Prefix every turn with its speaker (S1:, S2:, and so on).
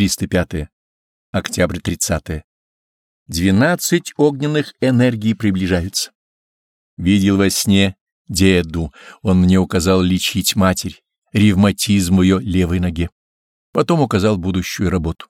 S1: 305. Октябрь 30. Двенадцать огненных энергий приближаются. Видел во сне деду, он мне указал лечить матерь, ревматизм в ее левой ноге. Потом указал будущую работу.